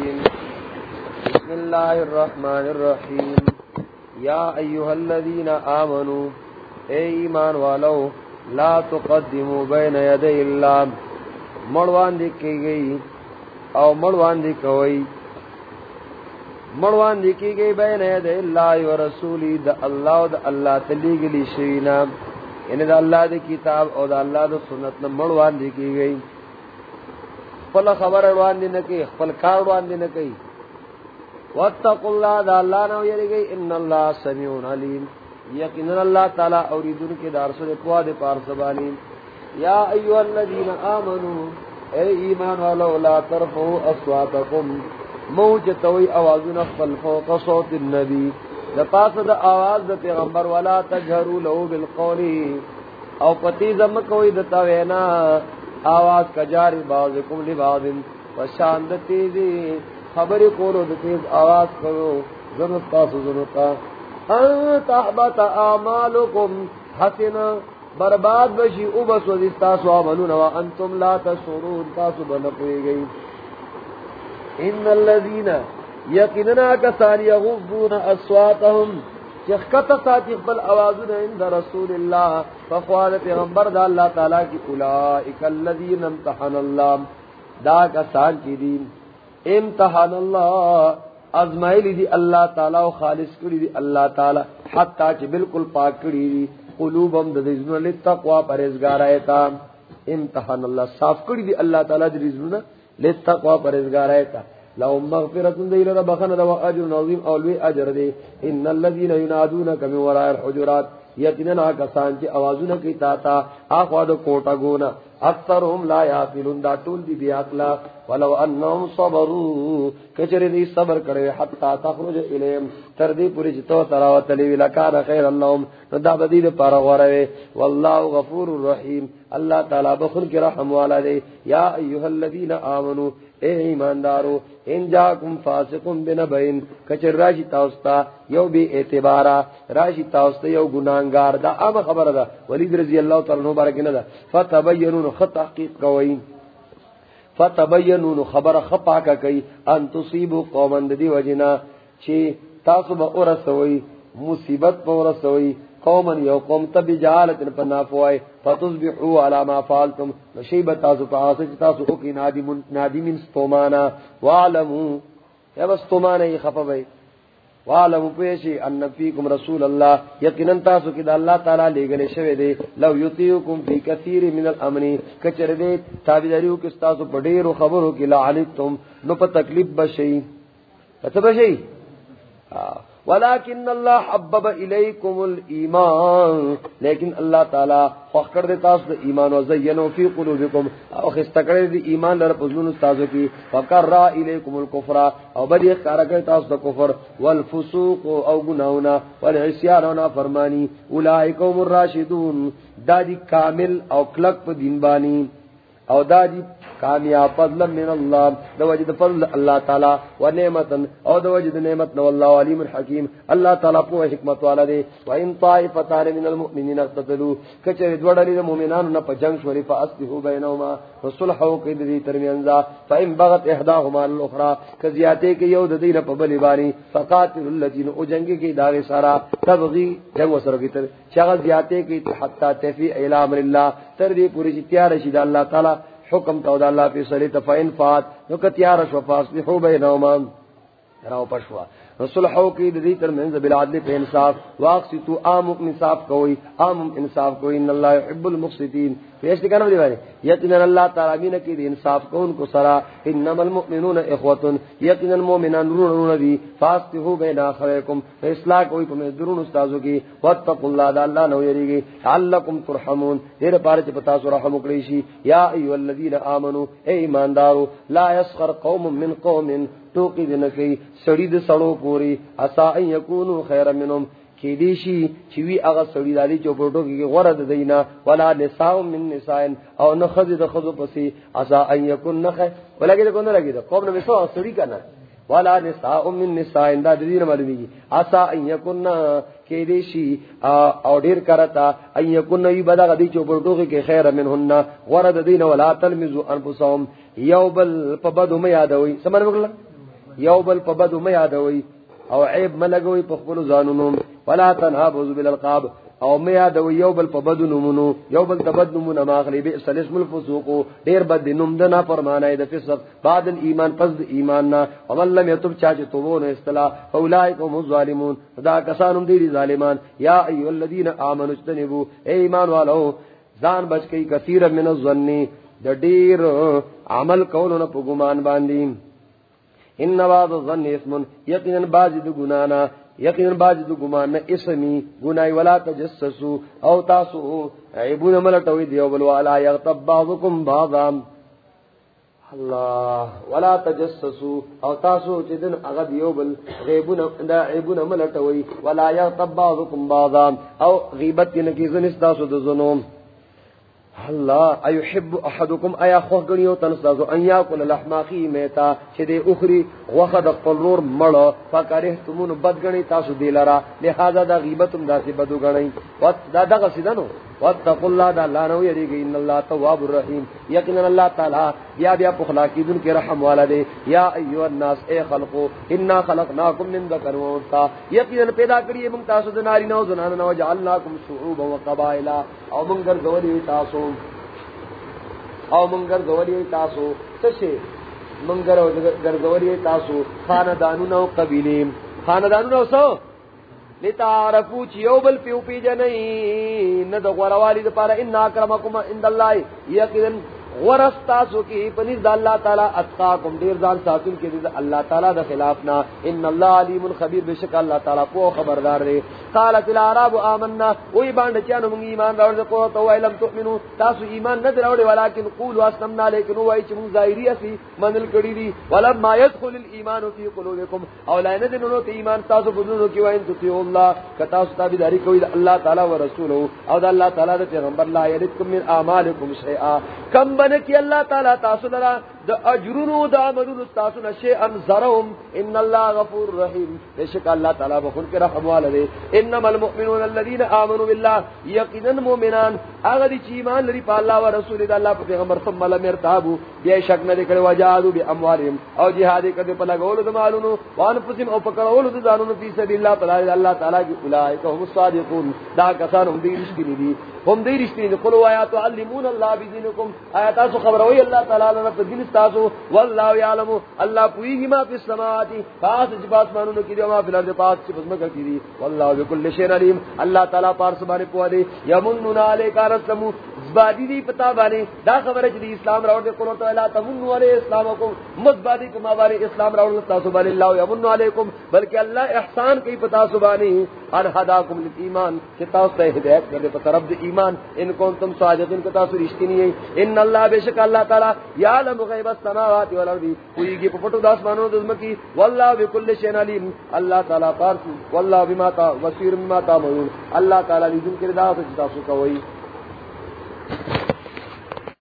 بسم الله الرحمن الرحيم. يا أيها الذين آمنوا، اے ایمان والو، لا تقدموا بين يدي الله. مروان دی کی گئی او مروان دی کوئی. مروان دی کی گئی بین يدي الله ورسوله دا اللہ دا اللہ تلیگلی شوینا یعنی دا اللہ دی کتاب او دا اللہ دا سنت مروان دی کی گئی. خپل خبر روان دی نکی خپل کار روان دی نکی واتقوا الله، دا اللہ نو یریږي ان الله سميع عليم یقینا اللہ تعالی اوریدن کے دار سے قوا دے پار زبانی. یا ایها الذین آمنو، اے ایمان والو، لا ترفعوا اصواتکم. موج توي اوازنا خپل فوق صوت النبی. دا پاس دا آواز دا پیغمبر، ولا تجهروا له بالقول. او پتی زم کوئی دتا وینا آواز کجاری بعضکم لبعض وشاند تیزی، خبری کولو د تیز آواز کرو، ضرورت تاسو ضرورت ان تحبت اعمالکم، حسنا، برباد بشی، او بس وزی تاسو عملون و انتم لا تشعرون، تاسو بنقوی گئی۔ ان اللذین یقیننا کسان یغضون اصواتهم چخکت ساتی قبل آوازون عند رسول اللہ فخوال پیغمبر دا اللہ تعالی کی اولائک اللذین امتحن اللہ دا کسان کی دین امتحان اللہ ازمائلی دی اللہ تعالی و خالص کری دی اللہ تعالی، حتی چی بالکل پاک کری دی قلوبم دا دیزنون لی تقوی پریزگار آئیتا امتحان اللہ صاف کری دی اللہ تعالی دی دیزنون لی تقوی پریزگار آئیتا لهم مغفرة دي لرا بخن دا و اجر نظیم اولوی اجر دی ان اللذین ینادون کمی ورائر حجرات یقینا کسان چی آوازونه کی تا تا اخوا د کوټا اکثرهم لا یافلون دا ټول دی بیا اخلا ولو انهم صبروا کچری دی صبر کړي حتا تخرج الیم تر دې پوری چې تو تراوت لی لکان خیر اللهم نو دا بدی د پاره غوروي والله غفور الرحیم الله تعالی بخور کی رحم والا دی. یا ایها الذین آمنو، اے ایماندارو، ان جاکم فاسقون بنبین کچر راشی تاوستا یو بی اعتبارا راشی تاوستا یو گنانگار دا ام خبر دا ولید رضی اللہ تعالی عنہ بارکی ندا فتبینون خط تحقیق کوئی فتبینون خبر خپاکا کئی ان تصیبو قومن دی وجنا چی تاسو با ارسوئی مصیبت با ارسوئی قومن یو قوم تب جالت پنا فوائے فتصبحوا على ما فعلتم۔ نشیب تاسو پاسه تاسو او کی نادم نادمین ستومانا وعلموا یا بس ستومانا ای خفا بھئی وعلم پیشی ان فیکم رسول اللہ یقینا تاسو کی دا اللہ تعالی لے گلے شوے دے لو یطیعکم فی کثیر من الامر کچر دے تابیداریو کس تاسو و خبرو کی لعنتم نو په تکلیف بشئی اچھا بشی؟ آہ. ولكن الله حبب اليكم الايمان لیکن اللہ تعالی فخر دے تاس دے ایمان و زینو فی قلوبکم. او خستکڑے دے ایمان لر پزلون استازو کی فکر را الیکم الکفر او بدی اختارا کرے تاس دے کفر. والفسوق او گناونا والعسیان و نافرمانی. اولائکم الراشدون. دادی کامل او کلک پا دین بانی او دادی کامیاب فضل من اللہ، دو وجد فضل اللہ تعالی و نعمت او دو وجد نعمت نو اللہ علیم الحکیم اللہ تعالی پو حکمت والا دے. و ان طائفتان من المؤمنین اقتتلوا، کچے دوڑلی دو مومنان نہ جنگ شوری فاصلحوا بینهما وصلحوا قد دی ترمیانزا فان بغت احداهما الاخرى کزیاتے کہ یو دین په بلی بانی فقاتل الذين او جنگ کی دار سارا تبغي جنگ وسر کی تر. شغل زیاتے کی حتا تفی الى اللہ، تر دی پوری تیار شید اللہ تعالی حکم تو دا اللہ فی صلی تفین فات نو کتیار شو فاصلحو بینهما راو پشوا. رسول حو کی دی تر منز بالعدل پہ انصاف، واقسی تو عام انصاف کوئی، عام انصاف کوئی، ان اللہ يحب المقسطین۔ پیش کہنا دی بھائی، یقینا اللہ تعالی نے کی دی انصاف کو، ان کو سرا۔ انما المؤمنون اخوه یقینا المؤمنان رون نور دی۔ فاستحوا بین اخویکم اصلاح کوئی تم درون استادو کی۔ واتقوا اللہ، دا اللہ نو یریگی علکم ترحمون۔ دیر پارے چ پتا سو رحم کڑی شی۔ یا ایو الذین آمنو، اے ایماندارو، لا یسخر قوم من قوم ٹوکی دن کی سڑی د سڑو پوری، اسا ان یکونو خیر منهم کی دیشی چوی اغا سڑی دادی چوپوٹو کی غرد دینا، ولا نساء من نساء۔ او نخذ د خذو پسی، اسا ان یکون نخ ولا کی کو نہ لگی تو قوم نے سو سڑی کنا۔ ولا نساء من نساء، دا دین معلومی کی اسا ان یکون کی دیشی او ډیر کرتا۔ ان یکون وی بدا دی چوپوٹو کی خیر منهن غرد دینا، ولا تلمزوا انفسهم یوبل پبدو میادوی سمر وکړه یو بل په بدو مې یادوي او عیب ملګوي په خپل ځانونو ولا تنهابوا بالالقاب، او مې یادوي یو بل په بدو نمونو۔ یو بل تبد نمونه ماخلی به اسل اسم الفسوق ډیر بد نوم د نه فرمانه د فسق۔ بعد ایمان پس ایمان نا۔ او لم يتب چا چې توبونه استلا اولئک هم الظالمون۔ دا کسانم دي ظالمان۔ یا ایو الذین آمنوا اجتنبوا ایمان والو ځان بچ کی کثیر من الظن۔ د ډیر عمل کولو نه په ګمان باندې ان بعض الظن اسم یقینا بعض د ګنانا یقینا بعض د ګمان نه اسمی ګنای ولا تجسسو او تاسو عیبون ملټوي دیو بل والا یغتب بعضکم بعضا. الله ولا تجسسو او تاسو چې دن هغه دیو بل غیبون، دا عیبون ملټوي ولا یغتب بعضکم بعضا. او غیبت نه کی زنس تاسو د زنوم اللہ، ایحب احدکم، ایا خوخ گنیو تنسازو ان یاکل لحماقی میتا چھ دے اخری وخد قلور مڑا بد گنی تاسو دیلرا لہذا دا غیبتم دا سی بدو گنی. دا دا غسیدنو واتقوا الله دا الله نو یریږي. ان الله تواب الرحیم. یقینا الله تعالی بیا بیا پخلا کی دن کے رحم والا دے یا ایو الناس، اے خلقو، انا خلقناکم من ذکر و انثى. یقینا پیدا کریے من تاسو دناری نو زنان نو جعلناکم شعوبا و قبائل. او من گر گولی تاسو. او من گر گولی تاسو. تشے من گر گولی تاسو. خاندانو نو قبیلیم خاندانو نو سو لتعرفو چی یو بل پیو پی جنئی ند غوروالی دا پارا ان اکرمکم اند اللہ یقین یقیدن ورستاسو کی پنیز دا اللہ تعالی اتقاکم، دیر زان ساتن کی دیر اللہ تعالی دا خلافنا۔ ان اللہ علیم خبیر بشک اللہ تعالی پو خبردار دے۔ قالت العراب آمنا وی باند چانو منگ ایمان راوڑ دے قوت و علم تؤمنو۔ تاسو ایمان ند راوڑ ولیکن قولو اسنمنا لیکن وی چی منگ ظاہری اسی منل کری دی۔ ولما يدخل الايمان في قلوبكم او لا ندنو تی ایمان تاسو بدنو کی وین تطیعو اللہ کتاسو تابداری کوئی دا اللہ تعالی و رسولو، او دا اللہ تعالی دا پیغمبر لا یردکم من آمالکم شیئا۔ کم بن کی اللہ تعالی تاسو لرا دا اجرونو دا عملونو تاسو نشے ان زرهم ان اللہ غفور رحیم. بے شک اللہ تعالی بخون کے رحم والدے انما المؤمنون الذين امنوا بالله یقینا مؤمنان اگر دی ایمان لري په الله او رسول دی الله پیغمبر ثم لم يرتابوا بے شک نہ کڑے وجادو باموالهم او جہاد کدے پلا گول دو مالونو. وان پسم او پکڑول دو دانو فی سبیل اللہ. تعالی اللہ تعالی کی اولئک هم الصادقون. دا کسان هم دی رشتہ دی. هم دی رشتہ دی. قلوا آیات علمون الله بدینکم آیات خبر ہوئی اللہ تعالی نے دین استاسو والله یعلم اللہ پوئی ما فی السماوات، پاس جبات مانو کی ما فی الارض پاس چھ بسم کرتی دی والله بكل شیء علیم. اللہ تعالی پار سبحانہ پوا دے. یمنون علیک رسمو زبادی دی پتا بانے. دا خبر ہے جی اسلام راوڑ دے قرآن تعالی تمنو علی اسلامکم مزبادی کما بارے اسلام راوڑ دے تاسو بانے. اللہ یمنو علیکم. بلکہ اللہ احسان کی پتا سبانی ان حداکم للایمان، کہ تاسو تے ہدایت کر دے پتہ رب ایمان، ان کو تم صادقین کو تاسو رشتہ نہیں ہے۔ ان اللہ بے شک اللہ تعالی یعلم غیب السماوات والارض، کوئی کی پٹو داس مانو دزم کی والله بكل شیء علیم۔ اللہ تعالی پارس والله بما تا بصیر بما تعملون۔ اللہ تعالی دی ذکر دا تاسو کوئی